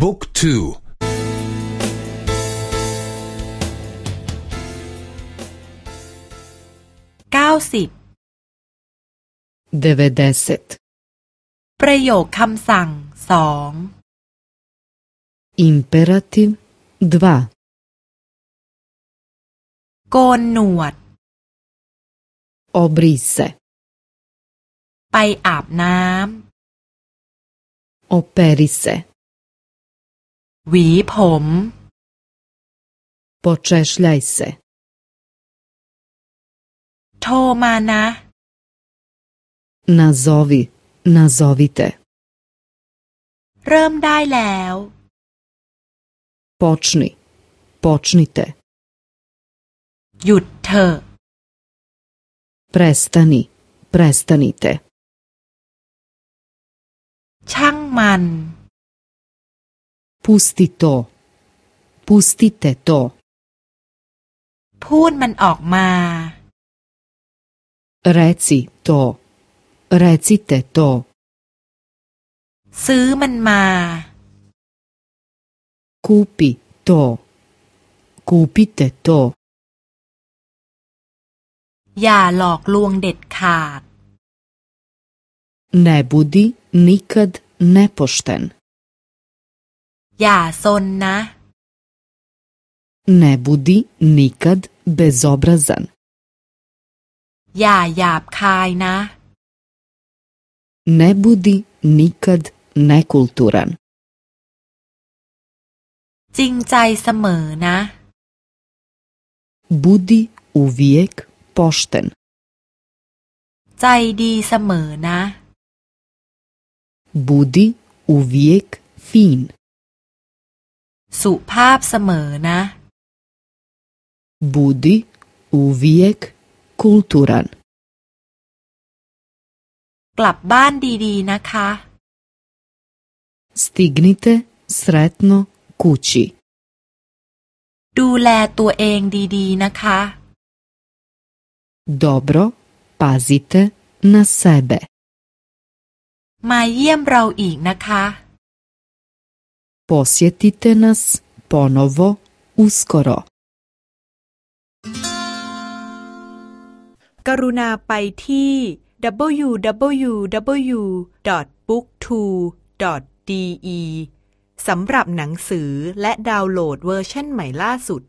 บุ๊กทูเก้าสิบเดวเดตประโยคคำสั่งสองอิมเปอร์ติฟดวาโกนหนวดอบริเซไปอาบน้ำโอเปริเซหวีผมปอดเชลไลเซโทรมานะนาโซวินาโซวิเตเริ่มได้แล้วปอชนีปอชนีเตหยุดเถอะเปรสตานีเปรสตานีเตช่างมัน Pusti to. Pustite to. พูดมันออกมา Reci to. Recite to. ซื้อมันมา Kupi to. Kupite to. อย่าหลอกลวงเด็ดขาด Ne budi nikad nepošten. อย่าซนนะ Ne บุดีนิ k a d безобразен อย่าหยาบคายนะ Ne บุดีนิ k a d เนคุลตูรันจริงใจเสมอนะ Budi ู v i j e k pošten. ใจดีเสมอนะุดีอ u v i เ e กฟีนสุภาพเสมอนะ Budi uvijek kulturan กลับบ้านดี ๆนะคะ Stignite sretno kući ดูแลตัวเองดี ๆ นะคะ Dobro pazite na sebe มาเยี่ยมเราอีกนะคะ Posjetite nas ponovo uskoro. กรุณาไปที่ w w w b o o k 2 d e สำหรับหนังสือและดาวน์โหลดเวอร์ชันใหม่ล่าสุด